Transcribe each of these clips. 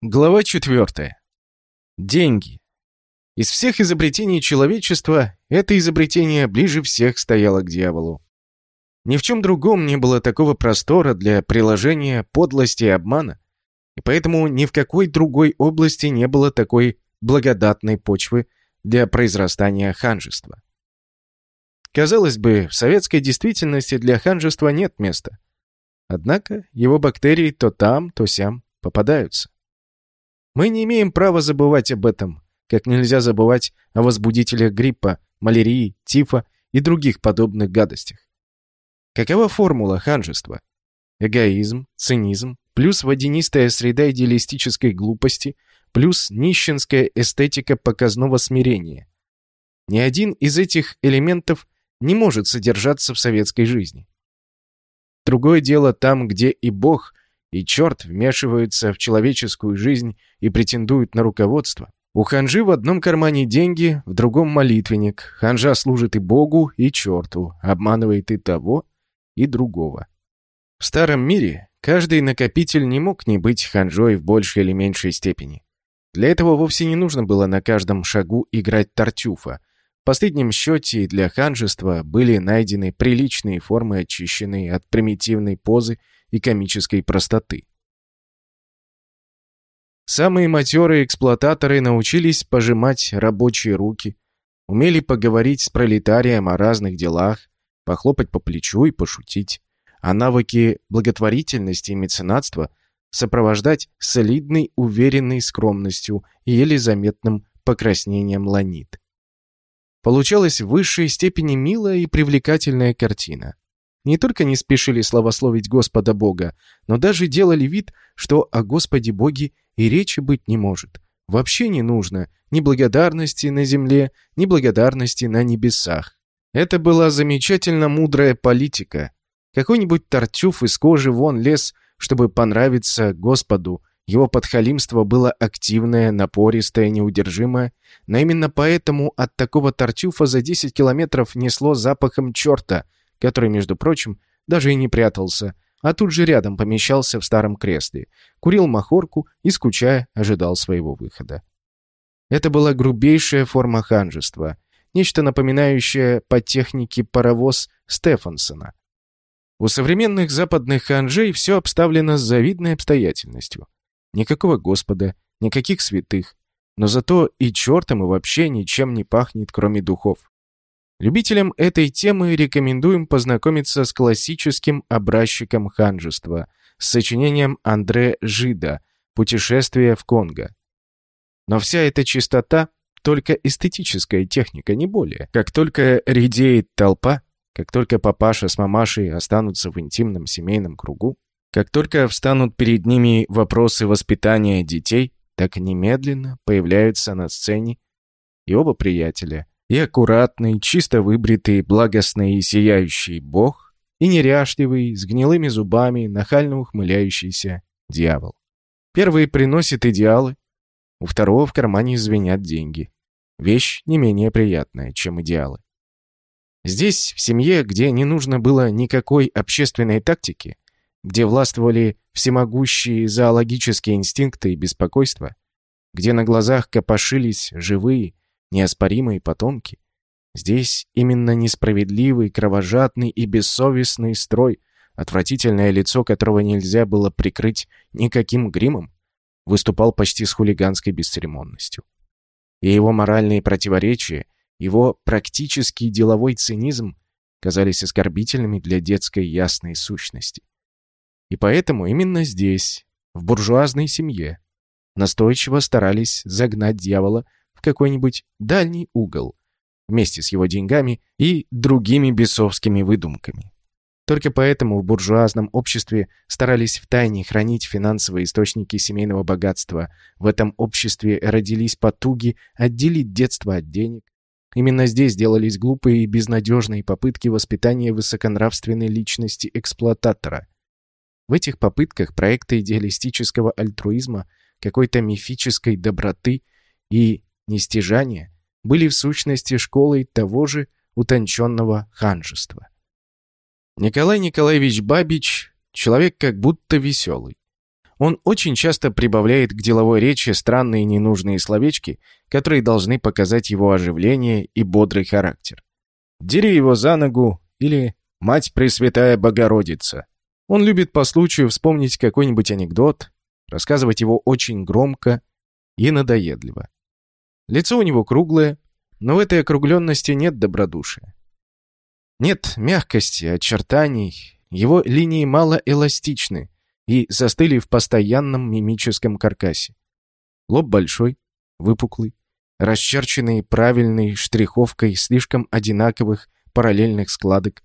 Глава 4. Деньги. Из всех изобретений человечества это изобретение ближе всех стояло к дьяволу. Ни в чем другом не было такого простора для приложения подлости и обмана, и поэтому ни в какой другой области не было такой благодатной почвы для произрастания ханжества. Казалось бы, в советской действительности для ханжества нет места. Однако его бактерии то там, то сям попадаются. Мы не имеем права забывать об этом, как нельзя забывать о возбудителях гриппа, малярии, тифа и других подобных гадостях. Какова формула ханжества? Эгоизм, цинизм, плюс водянистая среда идеалистической глупости, плюс нищенская эстетика показного смирения. Ни один из этих элементов не может содержаться в советской жизни. Другое дело там, где и Бог, и черт вмешиваются в человеческую жизнь и претендуют на руководство. У ханжи в одном кармане деньги, в другом молитвенник. Ханжа служит и Богу, и черту, обманывает и того, и другого. В старом мире каждый накопитель не мог не быть ханжой в большей или меньшей степени. Для этого вовсе не нужно было на каждом шагу играть тартюфа. В последнем счете для ханжества были найдены приличные формы, очищенные от примитивной позы и комической простоты. Самые матерые эксплуататоры научились пожимать рабочие руки, умели поговорить с пролетарием о разных делах, похлопать по плечу и пошутить, а навыки благотворительности и меценатства сопровождать солидной, уверенной скромностью и еле заметным покраснением ланит. Получалась в высшей степени милая и привлекательная картина не только не спешили славословить Господа Бога, но даже делали вид, что о Господе Боге и речи быть не может. Вообще не нужно ни благодарности на земле, ни благодарности на небесах. Это была замечательно мудрая политика. Какой-нибудь тартюф из кожи вон лез, чтобы понравиться Господу. Его подхалимство было активное, напористое, неудержимое. Но именно поэтому от такого тартюфа за 10 километров несло запахом черта – который, между прочим, даже и не прятался, а тут же рядом помещался в старом кресле, курил махорку и, скучая, ожидал своего выхода. Это была грубейшая форма ханжества, нечто напоминающее по технике паровоз Стефансона. У современных западных ханжей все обставлено с завидной обстоятельностью. Никакого Господа, никаких святых, но зато и чертом и вообще ничем не пахнет, кроме духов. Любителям этой темы рекомендуем познакомиться с классическим образчиком ханжества, с сочинением Андре Жида «Путешествие в Конго». Но вся эта чистота — только эстетическая техника, не более. Как только редеет толпа, как только папаша с мамашей останутся в интимном семейном кругу, как только встанут перед ними вопросы воспитания детей, так немедленно появляются на сцене и оба приятеля — и аккуратный, чисто выбритый, благостный и сияющий бог, и неряшливый, с гнилыми зубами, нахально ухмыляющийся дьявол. Первый приносит идеалы, у второго в кармане звенят деньги. Вещь не менее приятная, чем идеалы. Здесь, в семье, где не нужно было никакой общественной тактики, где властвовали всемогущие зоологические инстинкты и беспокойство, где на глазах копошились живые, неоспоримые потомки. Здесь именно несправедливый, кровожадный и бессовестный строй, отвратительное лицо которого нельзя было прикрыть никаким гримом, выступал почти с хулиганской бесцеремонностью. И его моральные противоречия, его практический деловой цинизм казались оскорбительными для детской ясной сущности. И поэтому именно здесь, в буржуазной семье, настойчиво старались загнать дьявола в какой-нибудь дальний угол, вместе с его деньгами и другими бесовскими выдумками. Только поэтому в буржуазном обществе старались втайне хранить финансовые источники семейного богатства. В этом обществе родились потуги отделить детство от денег. Именно здесь делались глупые и безнадежные попытки воспитания высоконравственной личности эксплуататора. В этих попытках проекты идеалистического альтруизма, какой-то мифической доброты и нестяжания были в сущности школой того же утонченного ханжества. Николай Николаевич Бабич — человек как будто веселый. Он очень часто прибавляет к деловой речи странные ненужные словечки, которые должны показать его оживление и бодрый характер. «Дери его за ногу» или «Мать Пресвятая Богородица». Он любит по случаю вспомнить какой-нибудь анекдот, рассказывать его очень громко и надоедливо. Лицо у него круглое, но в этой округленности нет добродушия. Нет мягкости, очертаний, его линии мало эластичны и застыли в постоянном мимическом каркасе. Лоб большой, выпуклый, расчерченный правильной штриховкой слишком одинаковых параллельных складок,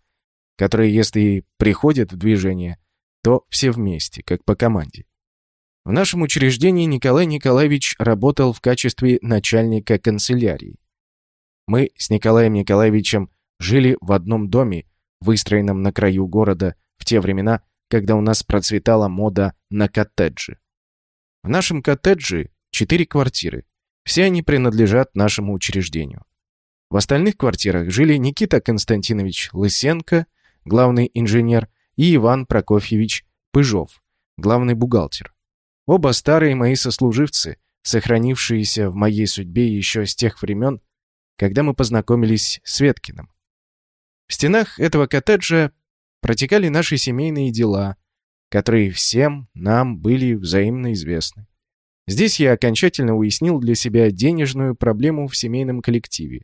которые, если приходят в движение, то все вместе, как по команде. В нашем учреждении Николай Николаевич работал в качестве начальника канцелярии. Мы с Николаем Николаевичем жили в одном доме, выстроенном на краю города в те времена, когда у нас процветала мода на коттеджи. В нашем коттедже четыре квартиры. Все они принадлежат нашему учреждению. В остальных квартирах жили Никита Константинович Лысенко, главный инженер, и Иван Прокофьевич Пыжов, главный бухгалтер. Оба старые мои сослуживцы, сохранившиеся в моей судьбе еще с тех времен, когда мы познакомились с Веткиным. В стенах этого коттеджа протекали наши семейные дела, которые всем нам были взаимно известны. Здесь я окончательно уяснил для себя денежную проблему в семейном коллективе.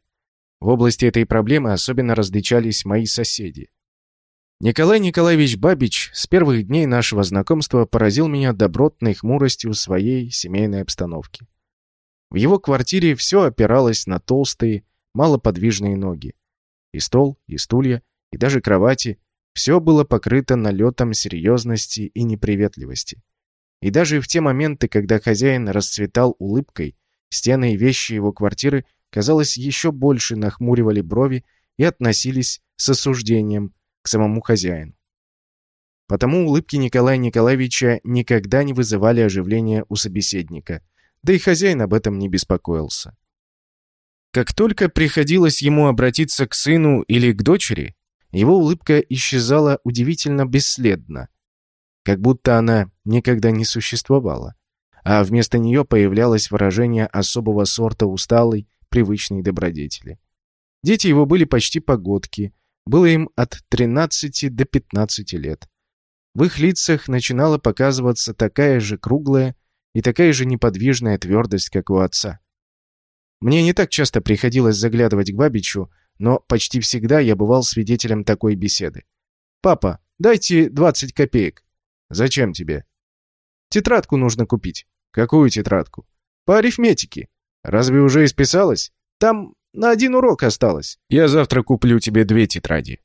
В области этой проблемы особенно различались мои соседи. Николай Николаевич Бабич с первых дней нашего знакомства поразил меня добротной хмуростью своей семейной обстановки. В его квартире все опиралось на толстые, малоподвижные ноги. И стол, и стулья, и даже кровати — все было покрыто налетом серьезности и неприветливости. И даже в те моменты, когда хозяин расцветал улыбкой, стены и вещи его квартиры, казалось, еще больше нахмуривали брови и относились с осуждением к самому хозяину. Потому улыбки Николая Николаевича никогда не вызывали оживления у собеседника, да и хозяин об этом не беспокоился. Как только приходилось ему обратиться к сыну или к дочери, его улыбка исчезала удивительно бесследно, как будто она никогда не существовала, а вместо нее появлялось выражение особого сорта усталой, привычной добродетели. Дети его были почти погодки, было им от 13 до 15 лет. В их лицах начинала показываться такая же круглая и такая же неподвижная твердость, как у отца. Мне не так часто приходилось заглядывать к Бабичу, но почти всегда я бывал свидетелем такой беседы. «Папа, дайте 20 копеек». «Зачем тебе?» «Тетрадку нужно купить». «Какую тетрадку?» «По арифметике». «Разве уже исписалась?» «Там на один урок осталось. Я завтра куплю тебе две тетради.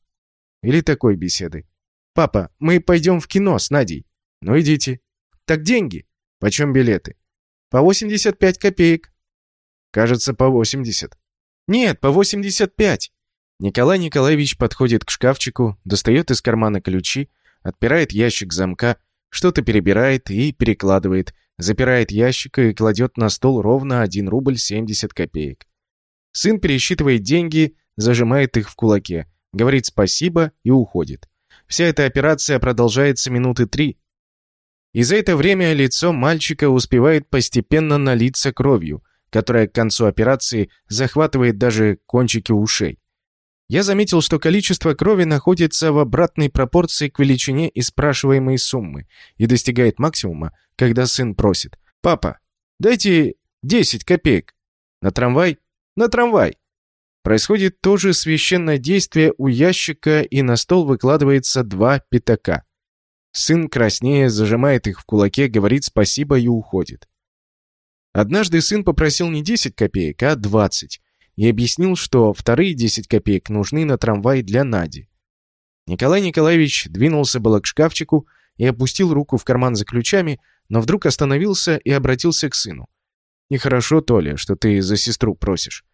Или такой беседы. Папа, мы пойдем в кино с Надей. Ну идите. Так деньги. Почем билеты? По 85 копеек. Кажется, по 80. Нет, по 85. Николай Николаевич подходит к шкафчику, достает из кармана ключи, отпирает ящик замка, что-то перебирает и перекладывает, запирает ящик и кладет на стол ровно 1 рубль 70 копеек. Сын пересчитывает деньги, зажимает их в кулаке, говорит спасибо и уходит. Вся эта операция продолжается минуты три. И за это время лицо мальчика успевает постепенно налиться кровью, которая к концу операции захватывает даже кончики ушей. Я заметил, что количество крови находится в обратной пропорции к величине и спрашиваемой суммы и достигает максимума, когда сын просит «Папа, дайте 10 копеек». На трамвай на трамвай. Происходит то же священное действие у ящика, и на стол выкладывается два пятака. Сын краснее зажимает их в кулаке, говорит спасибо и уходит. Однажды сын попросил не 10 копеек, а 20, и объяснил, что вторые 10 копеек нужны на трамвай для Нади. Николай Николаевич двинулся было к шкафчику и опустил руку в карман за ключами, но вдруг остановился и обратился к сыну. Нехорошо, Толя, что ты за сестру просишь.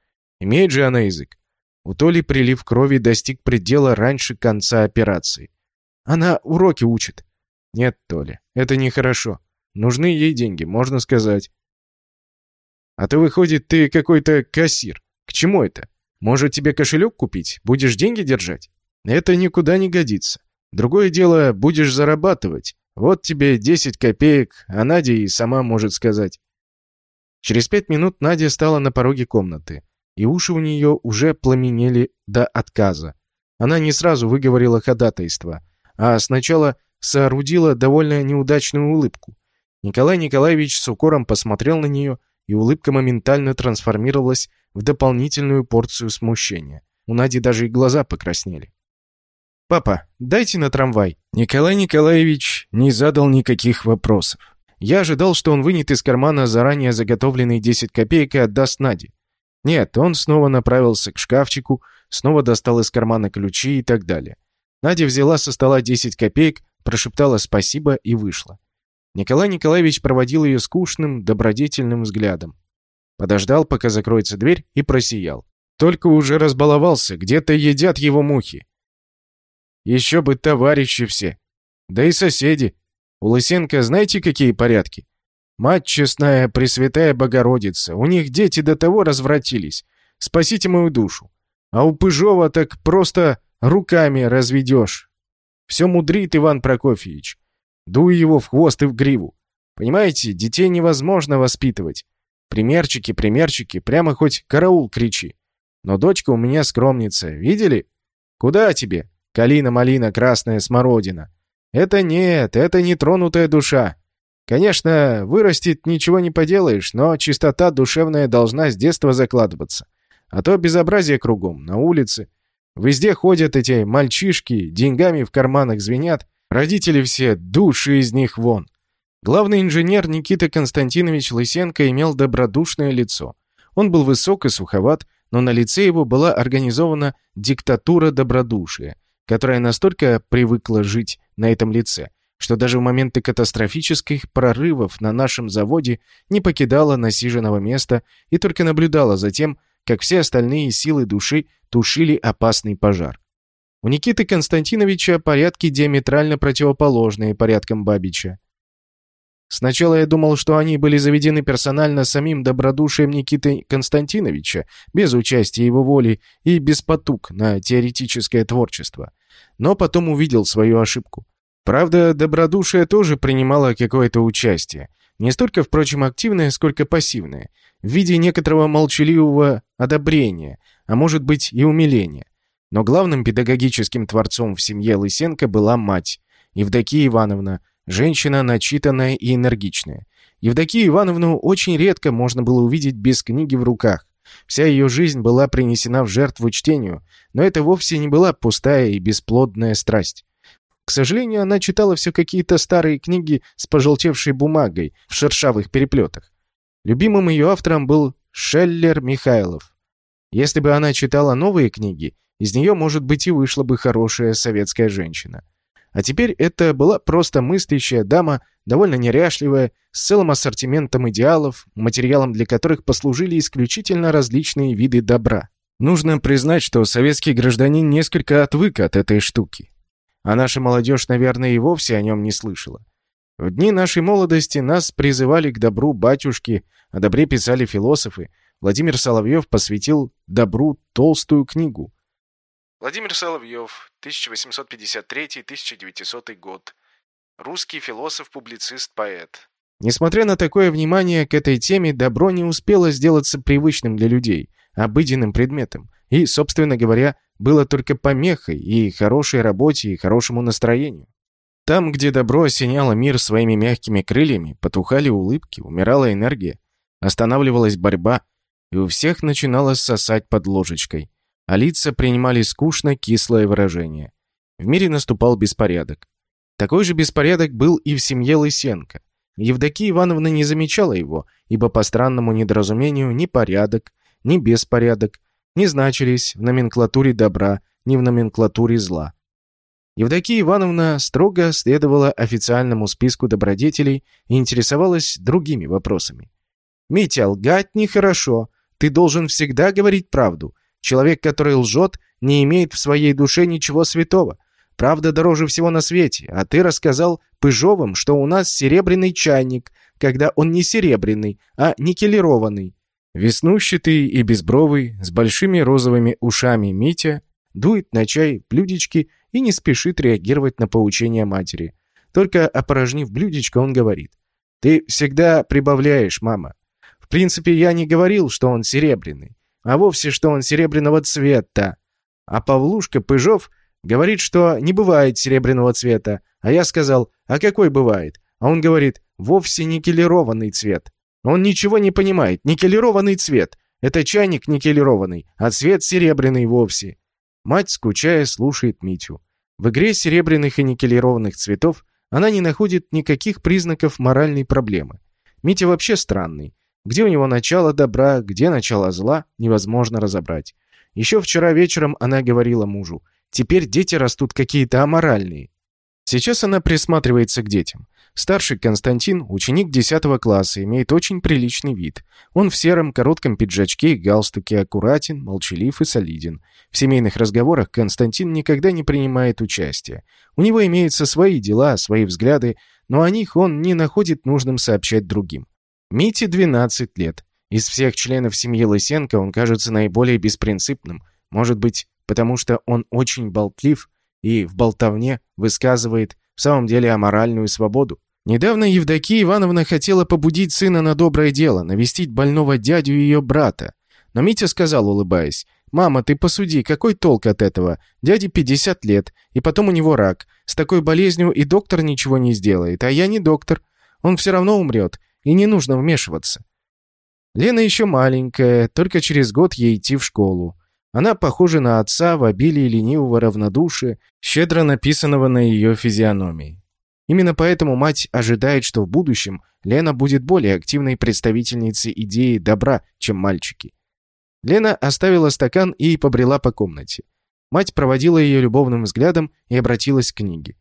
Имеет же она язык. У Толи прилив крови достиг предела раньше конца операции. Она уроки учит. Нет, Толя, это нехорошо. Нужны ей деньги, можно сказать. А то, выходит, ты какой-то кассир. К чему это? Может, тебе кошелек купить? Будешь деньги держать? Это никуда не годится. Другое дело, будешь зарабатывать. Вот тебе 10 копеек, а Надя и сама может сказать. Через пять минут Надя стала на пороге комнаты, и уши у нее уже пламенели до отказа. Она не сразу выговорила ходатайство, а сначала соорудила довольно неудачную улыбку. Николай Николаевич с укором посмотрел на нее, и улыбка моментально трансформировалась в дополнительную порцию смущения. У Нади даже и глаза покраснели. «Папа, дайте на трамвай». Николай Николаевич не задал никаких вопросов. Я ожидал, что он вынет из кармана заранее заготовленные 10 копеек и отдаст Наде. Нет, он снова направился к шкафчику, снова достал из кармана ключи и так далее. Надя взяла со стола 10 копеек, прошептала спасибо и вышла. Николай Николаевич проводил ее скучным, добродетельным взглядом. Подождал, пока закроется дверь, и просиял. Только уже разбаловался, где-то едят его мухи. Еще бы товарищи все. Да и соседи. У Лысенко знаете, какие порядки? Мать честная, Пресвятая Богородица, у них дети до того развратились. Спасите мою душу. А у Пыжова так просто руками разведешь. Все мудрит Иван Прокофьевич. Дуй его в хвост и в гриву. Понимаете, детей невозможно воспитывать. Примерчики, примерчики, прямо хоть караул кричи. Но дочка у меня скромница, видели? Куда тебе? Калина, малина, красная смородина. Это нет, это не тронутая душа. Конечно, вырастет ничего не поделаешь, но чистота душевная должна с детства закладываться. А то безобразие кругом, на улице. Везде ходят эти мальчишки, деньгами в карманах звенят. Родители все, души из них вон. Главный инженер Никита Константинович Лысенко имел добродушное лицо. Он был высок и суховат, но на лице его была организована диктатура добродушия, которая настолько привыкла жить на этом лице, что даже в моменты катастрофических прорывов на нашем заводе не покидала насиженного места и только наблюдала за тем, как все остальные силы души тушили опасный пожар. У Никиты Константиновича порядки диаметрально противоположные порядкам Бабича. Сначала я думал, что они были заведены персонально самим добродушием Никиты Константиновича, без участия его воли и без потуг на теоретическое творчество но потом увидел свою ошибку. Правда, добродушие тоже принимало какое-то участие. Не столько, впрочем, активное, сколько пассивное, в виде некоторого молчаливого одобрения, а может быть и умиления. Но главным педагогическим творцом в семье Лысенко была мать, Евдокия Ивановна, женщина начитанная и энергичная. Евдокию Ивановну очень редко можно было увидеть без книги в руках. Вся ее жизнь была принесена в жертву чтению, но это вовсе не была пустая и бесплодная страсть. К сожалению, она читала все какие-то старые книги с пожелтевшей бумагой в шершавых переплетах. Любимым ее автором был Шеллер Михайлов. Если бы она читала новые книги, из нее, может быть, и вышла бы хорошая советская женщина. А теперь это была просто мыслящая дама, довольно неряшливая, с целым ассортиментом идеалов, материалом для которых послужили исключительно различные виды добра. Нужно признать, что советский гражданин несколько отвык от этой штуки. А наша молодежь, наверное, и вовсе о нем не слышала. В дни нашей молодости нас призывали к добру батюшки, о добре писали философы. Владимир Соловьев посвятил добру толстую книгу. Владимир Соловьев, 1853-1900 год. Русский философ, публицист, поэт. Несмотря на такое внимание к этой теме, добро не успело сделаться привычным для людей, обыденным предметом, и, собственно говоря, было только помехой и хорошей работе, и хорошему настроению. Там, где добро осеняло мир своими мягкими крыльями, потухали улыбки, умирала энергия, останавливалась борьба, и у всех начинало сосать под ложечкой, а лица принимали скучно кислое выражение. В мире наступал беспорядок. Такой же беспорядок был и в семье Лысенко. Евдокия Ивановна не замечала его, ибо по странному недоразумению ни порядок, ни беспорядок не значились в номенклатуре добра, ни в номенклатуре зла. Евдокия Ивановна строго следовала официальному списку добродетелей и интересовалась другими вопросами. «Митя, лгать нехорошо. Ты должен всегда говорить правду. Человек, который лжет, не имеет в своей душе ничего святого. Правда дороже всего на свете, а ты рассказал Пыжовым, что у нас серебряный чайник, когда он не серебряный, а никелированный». Веснущатый и безбровый, с большими розовыми ушами Митя дует на чай блюдечки и не спешит реагировать на поучения матери. Только опорожнив блюдечко, он говорит. «Ты всегда прибавляешь, мама. В принципе, я не говорил, что он серебряный, а вовсе, что он серебряного цвета. А Павлушка Пыжов говорит, что не бывает серебряного цвета. А я сказал, а какой бывает? А он говорит, вовсе никелированный цвет. Он ничего не понимает. Никелированный цвет. Это чайник никелированный, а цвет серебряный вовсе. Мать, скучая, слушает Митю. В игре серебряных и никелированных цветов она не находит никаких признаков моральной проблемы. Митя вообще странный. Где у него начало добра, где начало зла, невозможно разобрать. Еще вчера вечером она говорила мужу, «Теперь дети растут какие-то аморальные». Сейчас она присматривается к детям. Старший Константин, ученик 10 класса, имеет очень приличный вид. Он в сером коротком пиджачке и галстуке аккуратен, молчалив и солиден. В семейных разговорах Константин никогда не принимает участия. У него имеются свои дела, свои взгляды, но о них он не находит нужным сообщать другим. Мите 12 лет. Из всех членов семьи Лысенко он кажется наиболее беспринципным. Может быть, потому что он очень болтлив и в болтовне высказывает в самом деле аморальную свободу. Недавно Евдокия Ивановна хотела побудить сына на доброе дело, навестить больного дядю ее брата. Но Митя сказал, улыбаясь, «Мама, ты посуди, какой толк от этого? Дяде 50 лет, и потом у него рак. С такой болезнью и доктор ничего не сделает, а я не доктор. Он все равно умрет, и не нужно вмешиваться». Лена еще маленькая, только через год ей идти в школу. Она похожа на отца в обилии ленивого равнодушия, щедро написанного на ее физиономии. Именно поэтому мать ожидает, что в будущем Лена будет более активной представительницей идеи добра, чем мальчики. Лена оставила стакан и побрела по комнате. Мать проводила ее любовным взглядом и обратилась к книге.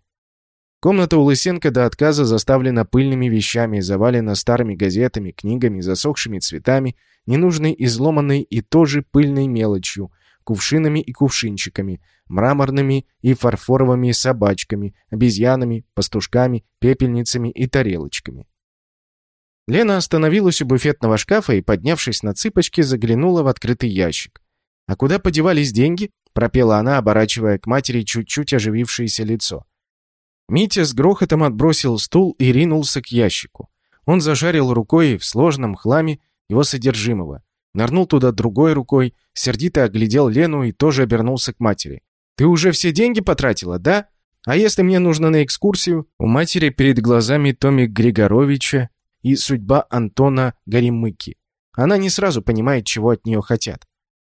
Комната у Лысенко до отказа заставлена пыльными вещами, завалена старыми газетами, книгами, засохшими цветами, ненужной изломанной и тоже пыльной мелочью, кувшинами и кувшинчиками, мраморными и фарфоровыми собачками, обезьянами, пастушками, пепельницами и тарелочками. Лена остановилась у буфетного шкафа и, поднявшись на цыпочки, заглянула в открытый ящик. «А куда подевались деньги?» — пропела она, оборачивая к матери чуть-чуть оживившееся лицо. Митя с грохотом отбросил стул и ринулся к ящику. Он зажарил рукой в сложном хламе его содержимого. Нырнул туда другой рукой, сердито оглядел Лену и тоже обернулся к матери. «Ты уже все деньги потратила, да? А если мне нужно на экскурсию?» У матери перед глазами Томик Григоровича и судьба Антона Горемыки. Она не сразу понимает, чего от нее хотят.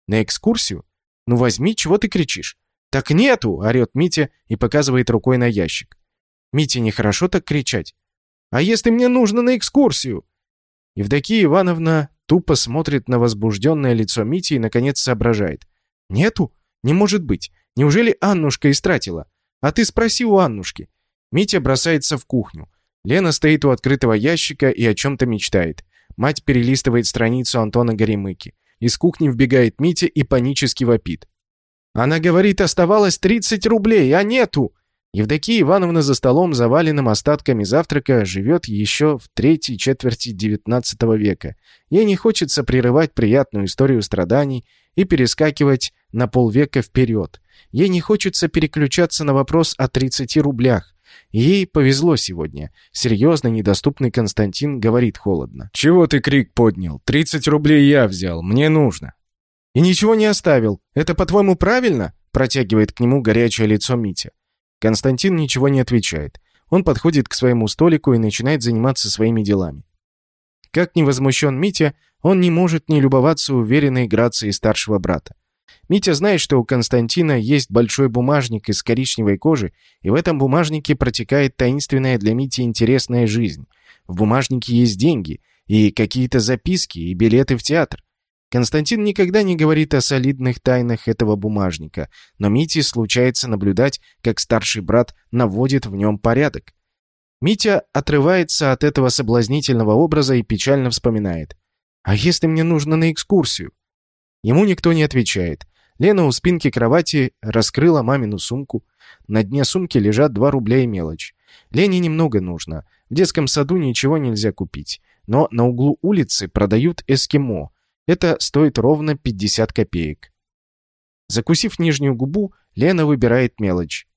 «На экскурсию? Ну возьми, чего ты кричишь?» «Так нету!» — орет Митя и показывает рукой на ящик. «Митя, нехорошо так кричать. А если мне нужно на экскурсию?» Евдокия Ивановна тупо смотрит на возбужденное лицо Мити и, наконец, соображает. «Нету? Не может быть. Неужели Аннушка истратила? А ты спроси у Аннушки». Митя бросается в кухню. Лена стоит у открытого ящика и о чем-то мечтает. Мать перелистывает страницу Антона Горемыки. Из кухни вбегает Митя и панически вопит. Она говорит, оставалось 30 рублей, а нету. Евдокия Ивановна за столом, заваленным остатками завтрака, живет еще в третьей четверти XIX века. Ей не хочется прерывать приятную историю страданий и перескакивать на полвека вперед. Ей не хочется переключаться на вопрос о 30 рублях. Ей повезло сегодня. Серьезно недоступный Константин говорит холодно. «Чего ты крик поднял? 30 рублей я взял. Мне нужно». «И ничего не оставил. Это, по-твоему, правильно?» Протягивает к нему горячее лицо Митя. Константин ничего не отвечает. Он подходит к своему столику и начинает заниматься своими делами. Как ни возмущен Митя, он не может не любоваться уверенной грацией старшего брата. Митя знает, что у Константина есть большой бумажник из коричневой кожи, и в этом бумажнике протекает таинственная для Мити интересная жизнь. В бумажнике есть деньги, и какие-то записки, и билеты в театр. Константин никогда не говорит о солидных тайнах этого бумажника, но Мите случается наблюдать, как старший брат наводит в нем порядок. Митя отрывается от этого соблазнительного образа и печально вспоминает. «А если мне нужно на экскурсию?» Ему никто не отвечает. Лена у спинки кровати раскрыла мамину сумку. На дне сумки лежат два рубля и мелочь. Лене немного нужно. В детском саду ничего нельзя купить. Но на углу улицы продают эскимо — это стоит ровно 50 копеек. Закусив нижнюю губу, Лена выбирает мелочь.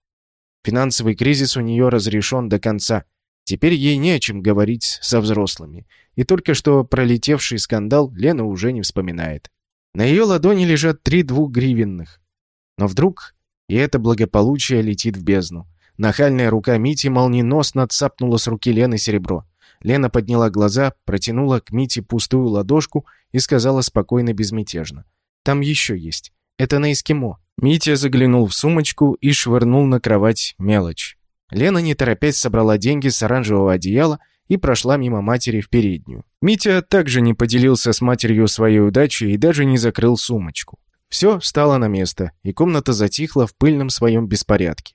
Финансовый кризис у нее разрешен до конца. Теперь ей не о чем говорить со взрослыми. И только что пролетевший скандал Лена уже не вспоминает. На ее ладони лежат три двухгривенных. Но вдруг и это благополучие летит в бездну. Нахальная рука Мити молниеносно отцапнула с руки Лены серебро. Лена подняла глаза, протянула к Мите пустую ладошку и сказала спокойно, безмятежно. «Там еще есть. Это на эскимо». Митя заглянул в сумочку и швырнул на кровать мелочь. Лена, не торопясь, собрала деньги с оранжевого одеяла и прошла мимо матери в переднюю. Митя также не поделился с матерью своей удачей и даже не закрыл сумочку. Все встало на место, и комната затихла в пыльном своем беспорядке.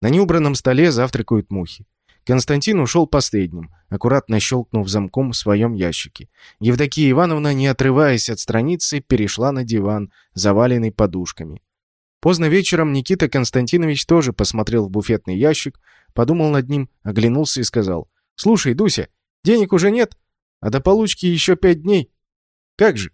На неубранном столе завтракают мухи. Константин ушел последним, аккуратно щелкнув замком в своем ящике. Евдокия Ивановна, не отрываясь от страницы, перешла на диван, заваленный подушками. Поздно вечером Никита Константинович тоже посмотрел в буфетный ящик, подумал над ним, оглянулся и сказал. «Слушай, Дуся, денег уже нет, а до получки еще пять дней. Как же?»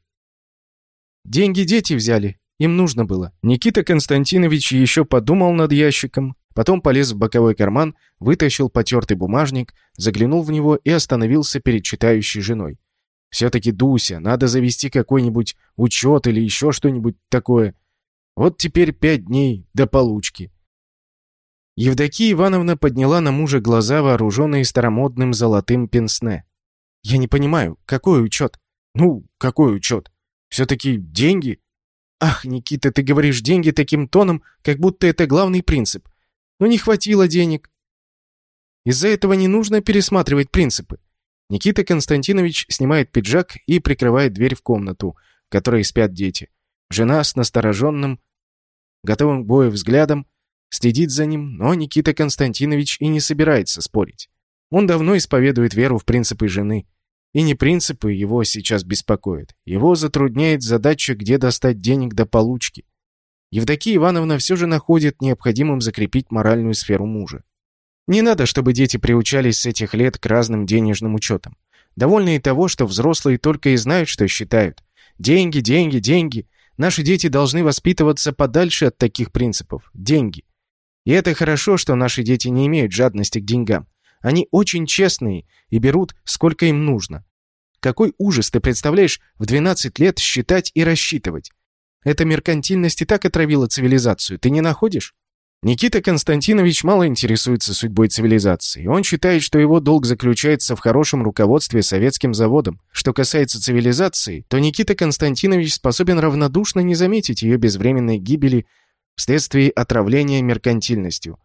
«Деньги дети взяли, им нужно было». Никита Константинович еще подумал над ящиком, Потом полез в боковой карман, вытащил потертый бумажник, заглянул в него и остановился перед читающей женой. «Все-таки, Дуся, надо завести какой-нибудь учет или еще что-нибудь такое. Вот теперь пять дней до получки». Евдокия Ивановна подняла на мужа глаза, вооруженные старомодным золотым пенсне. «Я не понимаю, какой учет?» «Ну, какой учет? Все-таки деньги?» «Ах, Никита, ты говоришь деньги таким тоном, как будто это главный принцип но не хватило денег. Из-за этого не нужно пересматривать принципы. Никита Константинович снимает пиджак и прикрывает дверь в комнату, в которой спят дети. Жена с настороженным, готовым к бою взглядом, следит за ним, но Никита Константинович и не собирается спорить. Он давно исповедует веру в принципы жены. И не принципы его сейчас беспокоят. Его затрудняет задача, где достать денег до получки. Евдокия Ивановна все же находит необходимым закрепить моральную сферу мужа. Не надо, чтобы дети приучались с этих лет к разным денежным учетам. Довольны и того, что взрослые только и знают, что считают. Деньги, деньги, деньги. Наши дети должны воспитываться подальше от таких принципов. Деньги. И это хорошо, что наши дети не имеют жадности к деньгам. Они очень честные и берут, сколько им нужно. Какой ужас ты представляешь в 12 лет считать и рассчитывать? Эта меркантильность и так отравила цивилизацию, ты не находишь? Никита Константинович мало интересуется судьбой цивилизации. Он считает, что его долг заключается в хорошем руководстве советским заводом. Что касается цивилизации, то Никита Константинович способен равнодушно не заметить ее безвременной гибели вследствие отравления меркантильностью.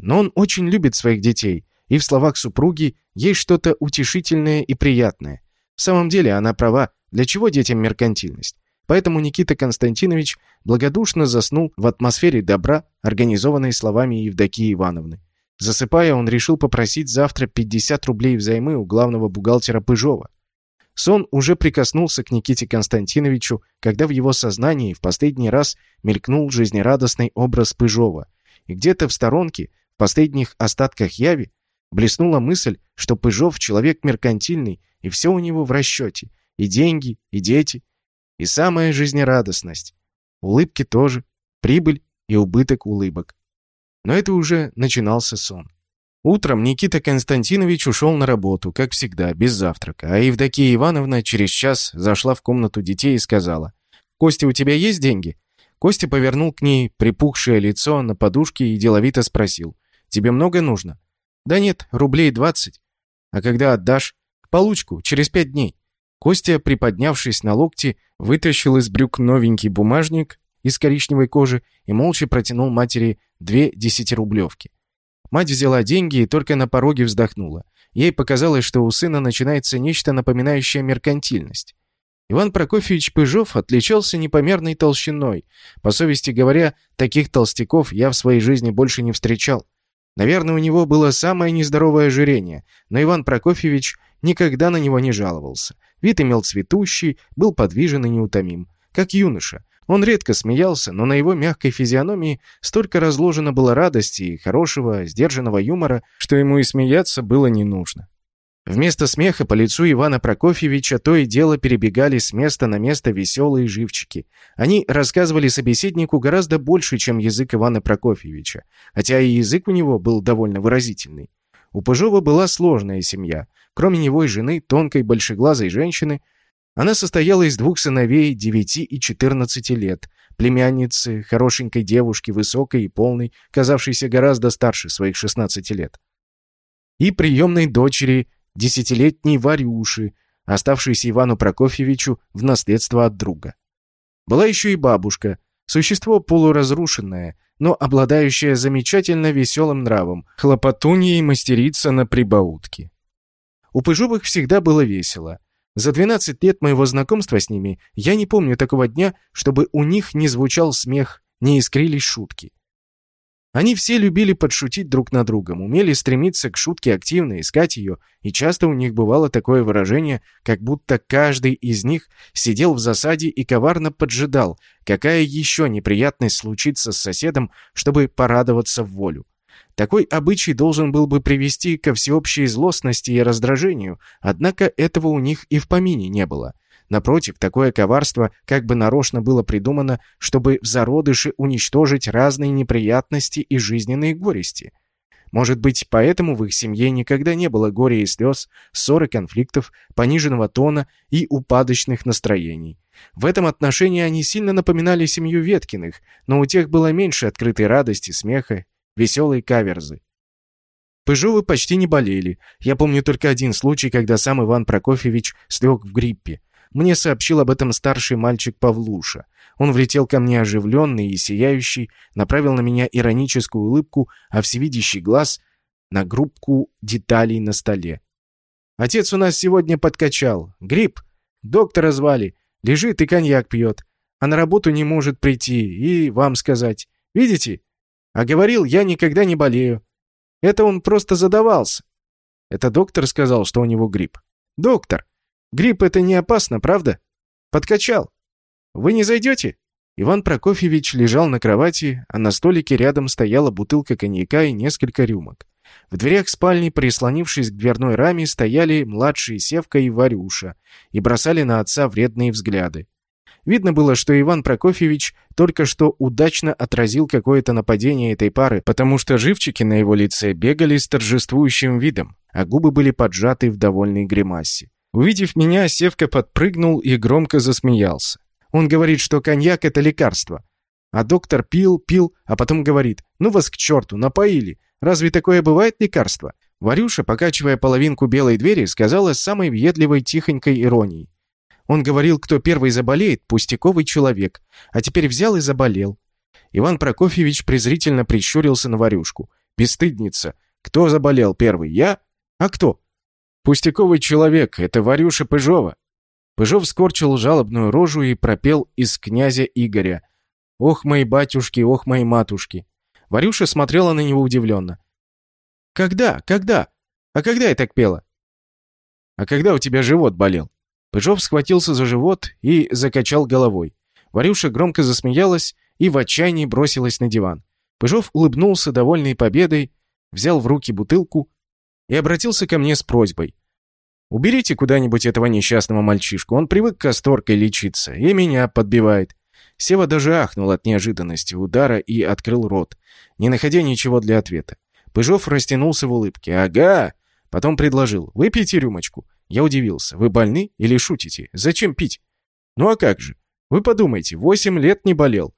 Но он очень любит своих детей, и в словах супруги есть что-то утешительное и приятное. В самом деле она права, для чего детям меркантильность? Поэтому Никита Константинович благодушно заснул в атмосфере добра, организованной словами Евдокии Ивановны. Засыпая, он решил попросить завтра 50 рублей взаймы у главного бухгалтера Пыжова. Сон уже прикоснулся к Никите Константиновичу, когда в его сознании в последний раз мелькнул жизнерадостный образ Пыжова. И где-то в сторонке, в последних остатках яви, блеснула мысль, что Пыжов человек меркантильный, и все у него в расчете. И деньги, и дети, и самая жизнерадостность. Улыбки тоже, прибыль и убыток улыбок. Но это уже начинался сон. Утром Никита Константинович ушел на работу, как всегда, без завтрака, а Евдокия Ивановна через час зашла в комнату детей и сказала, «Костя, у тебя есть деньги?» Костя повернул к ней припухшее лицо на подушке и деловито спросил, «Тебе много нужно?» «Да нет, рублей двадцать. А когда отдашь?» «Получку, через пять дней». Костя, приподнявшись на локти, вытащил из брюк новенький бумажник из коричневой кожи и молча протянул матери две десятирублевки. Мать взяла деньги и только на пороге вздохнула. Ей показалось, что у сына начинается нечто напоминающее меркантильность. Иван Прокофьевич Пыжов отличался непомерной толщиной. По совести говоря, таких толстяков я в своей жизни больше не встречал. Наверное, у него было самое нездоровое ожирение, но Иван Прокофьевич никогда на него не жаловался. Вид имел цветущий, был подвижен и неутомим. Как юноша. Он редко смеялся, но на его мягкой физиономии столько разложено было радости и хорошего, сдержанного юмора, что ему и смеяться было не нужно. Вместо смеха по лицу Ивана Прокофьевича то и дело перебегали с места на место веселые живчики. Они рассказывали собеседнику гораздо больше, чем язык Ивана Прокофьевича, хотя и язык у него был довольно выразительный. У Пыжова была сложная семья. Кроме него и жены, тонкой большеглазой женщины, она состояла из двух сыновей 9 и 14 лет, племянницы, хорошенькой девушки, высокой и полной, казавшейся гораздо старше своих 16 лет, и приемной дочери десятилетней Варюши, оставшейся Ивану Прокофьевичу в наследство от друга. Была еще и бабушка, существо полуразрушенное, но обладающее замечательно веселым нравом, хлопотунья и мастерица на прибаутке. У Пыжовых всегда было весело. За 12 лет моего знакомства с ними я не помню такого дня, чтобы у них не звучал смех, не искрились шутки. Они все любили подшутить друг над другом, умели стремиться к шутке активно, искать ее, и часто у них бывало такое выражение, как будто каждый из них сидел в засаде и коварно поджидал, какая еще неприятность случится с соседом, чтобы порадоваться в волю. Такой обычай должен был бы привести ко всеобщей злостности и раздражению, однако этого у них и в помине не было – Напротив, такое коварство как бы нарочно было придумано, чтобы в зародыше уничтожить разные неприятности и жизненные горести. Может быть, поэтому в их семье никогда не было горя и слез, ссор и конфликтов, пониженного тона и упадочных настроений. В этом отношении они сильно напоминали семью Веткиных, но у тех было меньше открытой радости, смеха, веселой каверзы. Пыжовы почти не болели. Я помню только один случай, когда сам Иван Прокофьевич слег в гриппе. Мне сообщил об этом старший мальчик Павлуша. Он влетел ко мне оживленный и сияющий, направил на меня ироническую улыбку, а всевидящий глаз на группку деталей на столе. «Отец у нас сегодня подкачал. Грипп. Доктора звали. Лежит и коньяк пьет. А на работу не может прийти. И вам сказать. Видите? А говорил, я никогда не болею. Это он просто задавался. Это доктор сказал, что у него грипп. Доктор. Грипп это не опасно, правда? Подкачал. Вы не зайдете?» Иван Прокофьевич лежал на кровати, а на столике рядом стояла бутылка коньяка и несколько рюмок. В дверях спальни, прислонившись к дверной раме, стояли младшие Севка и Варюша и бросали на отца вредные взгляды. Видно было, что Иван Прокофьевич только что удачно отразил какое-то нападение этой пары, потому что живчики на его лице бегали с торжествующим видом, а губы были поджаты в довольной гримасе. Увидев меня, Севка подпрыгнул и громко засмеялся. Он говорит, что коньяк — это лекарство. А доктор пил, пил, а потом говорит, ну вас к черту, напоили. Разве такое бывает лекарство? Варюша, покачивая половинку белой двери, сказала с самой въедливой тихонькой иронией. Он говорил, кто первый заболеет, пустяковый человек, а теперь взял и заболел. Иван Прокофьевич презрительно прищурился на Варюшку. «Бесстыдница! Кто заболел первый, я? А кто? «Пустяковый человек, это Варюша Пыжова». Пыжов скорчил жалобную рожу и пропел из князя Игоря. «Ох, мои батюшки, ох, мои матушки!» Варюша смотрела на него удивленно. «Когда? Когда? А когда я так пела?» «А когда у тебя живот болел?» Пыжов схватился за живот и закачал головой. Варюша громко засмеялась и в отчаянии бросилась на диван. Пыжов улыбнулся, довольный победой, взял в руки бутылку и обратился ко мне с просьбой. «Уберите куда-нибудь этого несчастного мальчишку, он привык касторкой лечиться, и меня подбивает». Сева даже ахнул от неожиданности удара и открыл рот, не находя ничего для ответа. Пыжов растянулся в улыбке. «Ага!» Потом предложил. «Выпейте рюмочку». Я удивился. «Вы больны или шутите? Зачем пить?» «Ну а как же? Вы подумайте, восемь лет не болел.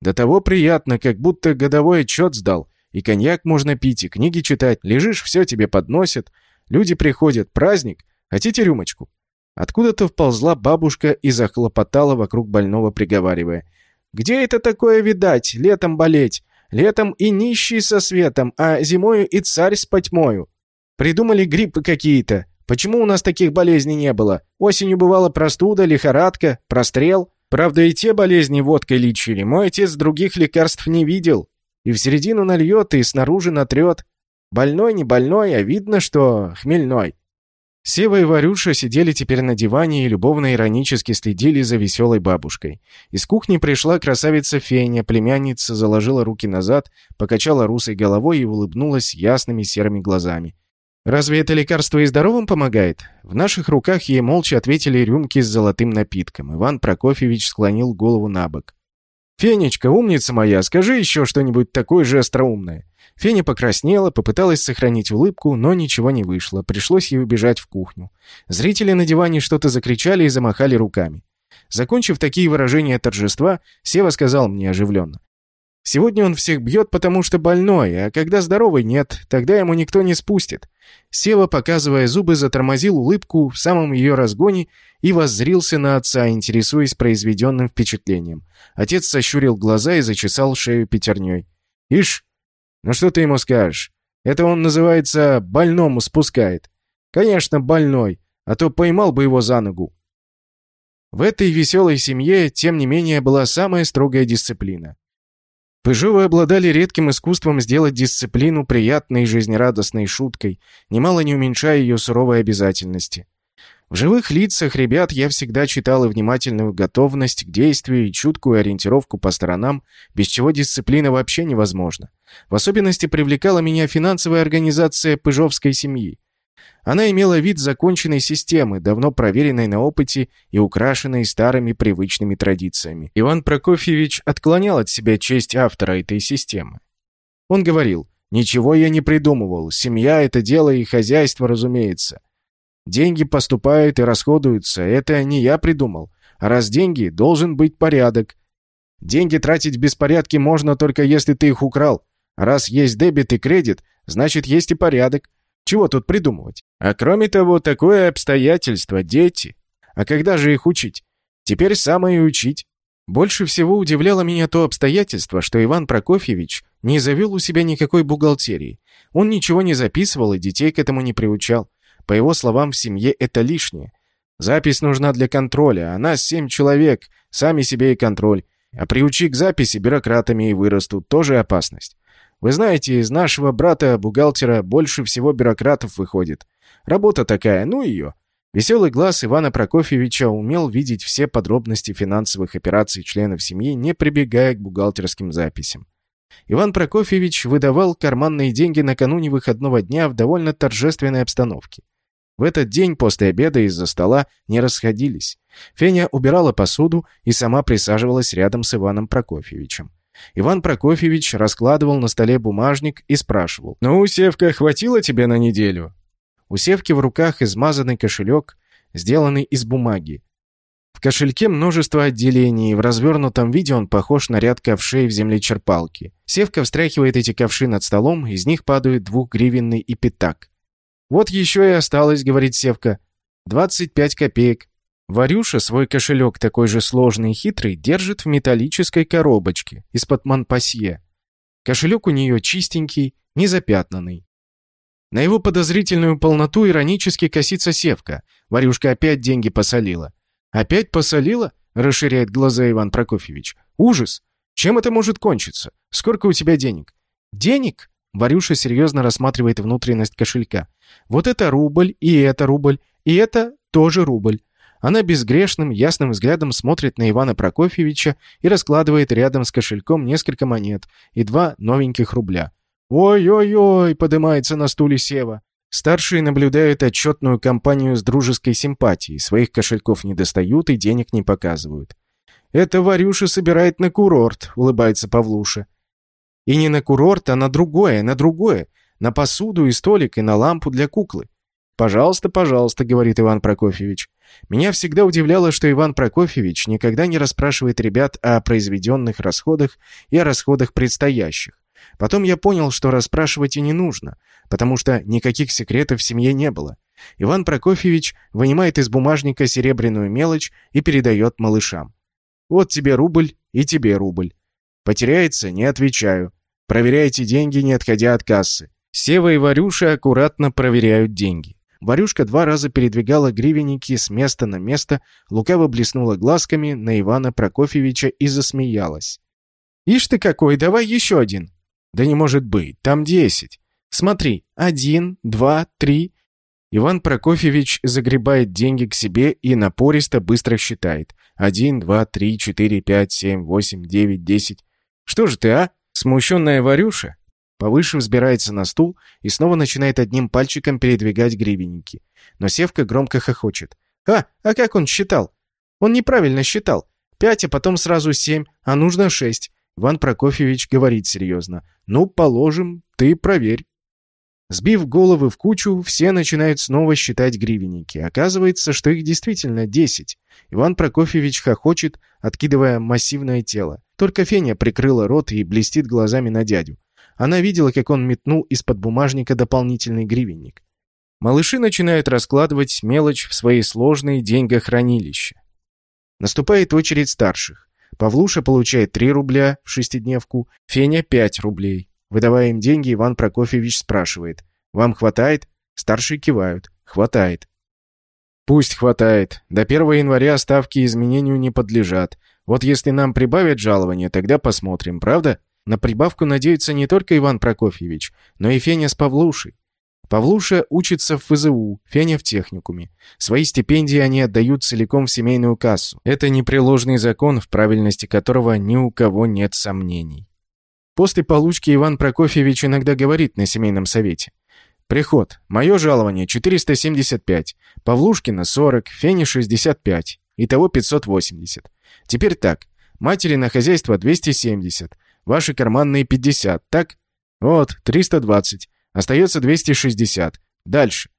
До того приятно, как будто годовой отчет сдал. И коньяк можно пить, и книги читать. Лежишь, все тебе подносят. Люди приходят. Праздник. Хотите рюмочку?» Откуда-то вползла бабушка и захлопотала вокруг больного, приговаривая. «Где это такое видать? Летом болеть? Летом и нищий со светом, а зимою и царь с потьмою. Придумали гриппы какие-то. Почему у нас таких болезней не было? Осенью бывала простуда, лихорадка, прострел. Правда, и те болезни водкой лечили. Мой отец других лекарств не видел. И в середину нальет, и снаружи натрет. Больной не больной, а видно, что хмельной. Сева и Варюша сидели теперь на диване и любовно-иронически следили за веселой бабушкой. Из кухни пришла красавица Феня, племянница заложила руки назад, покачала русой головой и улыбнулась ясными серыми глазами. «Разве это лекарство и здоровым помогает?» В наших руках ей молча ответили рюмки с золотым напитком. Иван Прокофьевич склонил голову на бок. «Фенечка, умница моя, скажи еще что-нибудь такое же остроумное». Феня покраснела, попыталась сохранить улыбку, но ничего не вышло. Пришлось ей убежать в кухню. Зрители на диване что-то закричали и замахали руками. Закончив такие выражения торжества, Сева сказал мне оживленно. «Сегодня он всех бьет, потому что больной, а когда здоровый нет, тогда ему никто не спустит». Сева, показывая зубы, затормозил улыбку в самом ее разгоне и воззрился на отца, интересуясь произведенным впечатлением. Отец сощурил глаза и зачесал шею пятерней. «Ишь, ну что ты ему скажешь? Это он называется больному спускает. Конечно, больной, а то поймал бы его за ногу. В этой веселой семье, тем не менее, была самая строгая дисциплина. Пыжовы обладали редким искусством сделать дисциплину приятной жизнерадостной шуткой, немало не уменьшая ее суровой обязательности. В живых лицах ребят я всегда читал и внимательную готовность к действию и чуткую ориентировку по сторонам, без чего дисциплина вообще невозможна. В особенности привлекала меня финансовая организация пыжовской семьи. Она имела вид законченной системы, давно проверенной на опыте и украшенной старыми привычными традициями. Иван Прокофьевич отклонял от себя честь автора этой системы. Он говорил, «Ничего я не придумывал, семья — это дело и хозяйство, разумеется. Деньги поступают и расходуются, это не я придумал. А раз деньги, должен быть порядок. Деньги тратить в беспорядке можно только если ты их украл. А раз есть дебет и кредит, значит есть и порядок. Чего тут придумывать? А кроме того, такое обстоятельство – дети. А когда же их учить? Теперь самое учить. Больше всего удивляло меня то обстоятельство, что Иван Прокофьевич не завел у себя никакой бухгалтерии. Он ничего не записывал и детей к этому не приучал. По его словам, в семье это лишнее. Запись нужна для контроля, а нас семь человек, сами себе и контроль. А приучи к записи бюрократами и вырастут, тоже опасность. Вы знаете, из нашего брата-бухгалтера больше всего бюрократов выходит. Работа такая, ну ее. Веселый глаз Ивана Прокофьевича умел видеть все подробности финансовых операций членов семьи, не прибегая к бухгалтерским записям. Иван Прокофьевич выдавал карманные деньги накануне выходного дня в довольно торжественной обстановке. В этот день после обеда из-за стола не расходились. Феня убирала посуду и сама присаживалась рядом с Иваном Прокофьевичем. Иван Прокофьевич раскладывал на столе бумажник и спрашивал. «Ну, Севка, хватило тебе на неделю?» У Севки в руках измазанный кошелек, сделанный из бумаги. В кошельке множество отделений, и в развернутом виде он похож на ряд ковшей в землечерпалке. Севка встряхивает эти ковши над столом, из них падает двухгривенный и пятак. «Вот еще и осталось», — говорит Севка. «Двадцать пять копеек. Варюша свой кошелек, такой же сложный и хитрый, держит в металлической коробочке из-под манпасье. Кошелек у нее чистенький, незапятнанный. На его подозрительную полноту иронически косится севка. Варюшка опять деньги посолила. «Опять посолила?» — расширяет глаза Иван Прокофьевич. «Ужас! Чем это может кончиться? Сколько у тебя денег?» «Денег?» — Варюша серьезно рассматривает внутренность кошелька. «Вот это рубль, и это рубль, и это тоже рубль. Она безгрешным, ясным взглядом смотрит на Ивана Прокофьевича и раскладывает рядом с кошельком несколько монет и два новеньких рубля. «Ой-ой-ой!» — поднимается на стуле Сева. Старшие наблюдают отчетную кампанию с дружеской симпатией, своих кошельков не достают и денег не показывают. «Это Варюша собирает на курорт», — улыбается Павлуша. «И не на курорт, а на другое, на другое. На посуду и столик, и на лампу для куклы. «Пожалуйста, пожалуйста», — говорит Иван Прокофьевич. Меня всегда удивляло, что Иван Прокофьевич никогда не расспрашивает ребят о произведенных расходах и о расходах предстоящих. Потом я понял, что расспрашивать и не нужно, потому что никаких секретов в семье не было. Иван Прокофьевич вынимает из бумажника серебряную мелочь и передает малышам. «Вот тебе рубль и тебе рубль. Потеряется — не отвечаю. Проверяйте деньги, не отходя от кассы. Сева и Варюша аккуратно проверяют деньги. Варюшка два раза передвигала гривенники с места на место, лукаво блеснула глазками на Ивана Прокофьевича и засмеялась. «Ишь ты какой, давай еще один!» «Да не может быть, там десять!» «Смотри, один, два, три...» Иван Прокофьевич загребает деньги к себе и напористо быстро считает. «Один, два, три, четыре, пять, семь, восемь, девять, десять...» «Что же ты, а? Смущенная Варюша?» Повыше взбирается на стул и снова начинает одним пальчиком передвигать гривенники. Но Севка громко хохочет. «А, а как он считал? Он неправильно считал. Пять, а потом сразу семь, а нужно шесть». Иван Прокофьевич говорит серьезно. «Ну, положим, ты проверь». Сбив головы в кучу, все начинают снова считать гривенники. Оказывается, что их действительно десять. Иван Прокофьевич хохочет, откидывая массивное тело. Только Феня прикрыла рот и блестит глазами на дядю. Она видела, как он метнул из-под бумажника дополнительный гривенник. Малыши начинают раскладывать мелочь в свои сложные деньгохранилища. Наступает очередь старших. Павлуша получает 3 рубля в шестидневку, Феня 5 рублей. Выдавая им деньги, Иван Прокофьевич спрашивает. «Вам хватает?» Старшие кивают. «Хватает». «Пусть хватает. До 1 января ставки изменению не подлежат. Вот если нам прибавят жалование, тогда посмотрим, правда?» На прибавку надеется не только Иван Прокофьевич, но и Феня с Павлушей. Павлуша учится в ФЗУ, Феня в техникуме. Свои стипендии они отдают целиком в семейную кассу. Это непреложный закон, в правильности которого ни у кого нет сомнений. После получки Иван Прокофьевич иногда говорит на семейном совете. «Приход. Мое жалование 475. Павлушкина 40, Фене 65. Итого 580. Теперь так. Матери на хозяйство 270. Ваши карманные 50, так? Вот, 320. Остается 260. Дальше.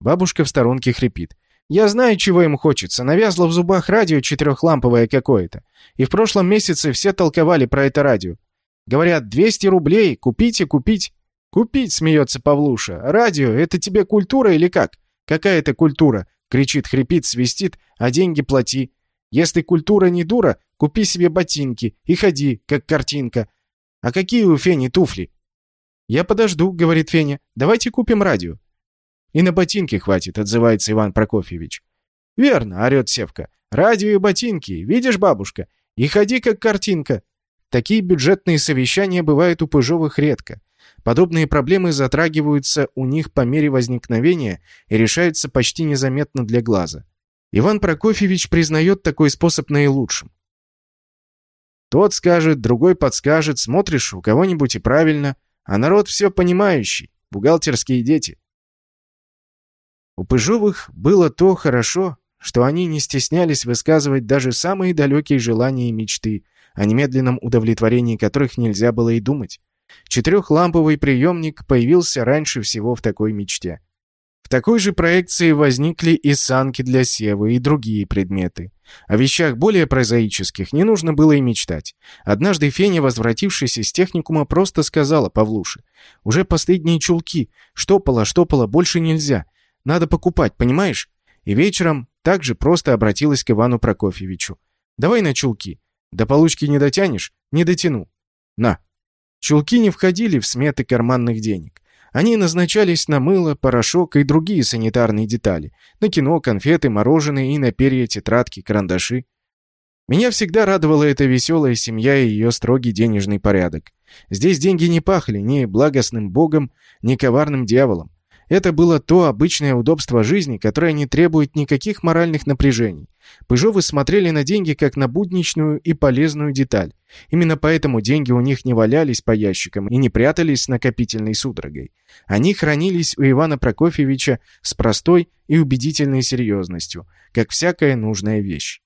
Бабушка в сторонке хрипит. Я знаю, чего им хочется. Навязло в зубах радио четырехламповое какое-то. И в прошлом месяце все толковали про это радио. Говорят, 200 рублей, купите, купить. Купить, смеется Павлуша. Радио, это тебе культура или как? Какая это культура? Кричит, хрипит, свистит, а деньги плати. Если культура не дура, купи себе ботинки и ходи, как картинка. А какие у Фени туфли? Я подожду, говорит Феня. Давайте купим радио. И на ботинки хватит, отзывается Иван Прокофьевич. Верно, орет Севка. Радио и ботинки, видишь, бабушка? И ходи, как картинка. Такие бюджетные совещания бывают у Пыжовых редко. Подобные проблемы затрагиваются у них по мере возникновения и решаются почти незаметно для глаза. Иван Прокофьевич признает такой способ наилучшим. Тот скажет, другой подскажет, смотришь у кого-нибудь и правильно, а народ все понимающий, бухгалтерские дети. У Пыжовых было то хорошо, что они не стеснялись высказывать даже самые далекие желания и мечты, о немедленном удовлетворении которых нельзя было и думать. Четырехламповый приемник появился раньше всего в такой мечте. В такой же проекции возникли и санки для севы и другие предметы. О вещах более прозаических не нужно было и мечтать. Однажды Феня, возвратившись из техникума, просто сказала Павлуше. «Уже последние чулки. Штопала-штопала больше нельзя. Надо покупать, понимаешь?» И вечером также просто обратилась к Ивану Прокофьевичу. «Давай на чулки. До получки не дотянешь? Не дотяну. На». Чулки не входили в сметы карманных денег. Они назначались на мыло, порошок и другие санитарные детали, на кино, конфеты, мороженое и на перья, тетрадки, карандаши. Меня всегда радовала эта веселая семья и ее строгий денежный порядок. Здесь деньги не пахли ни благостным богом, ни коварным дьяволом. Это было то обычное удобство жизни, которое не требует никаких моральных напряжений. Пыжовы смотрели на деньги как на будничную и полезную деталь. Именно поэтому деньги у них не валялись по ящикам и не прятались с накопительной судорогой. Они хранились у Ивана Прокофьевича с простой и убедительной серьезностью, как всякая нужная вещь.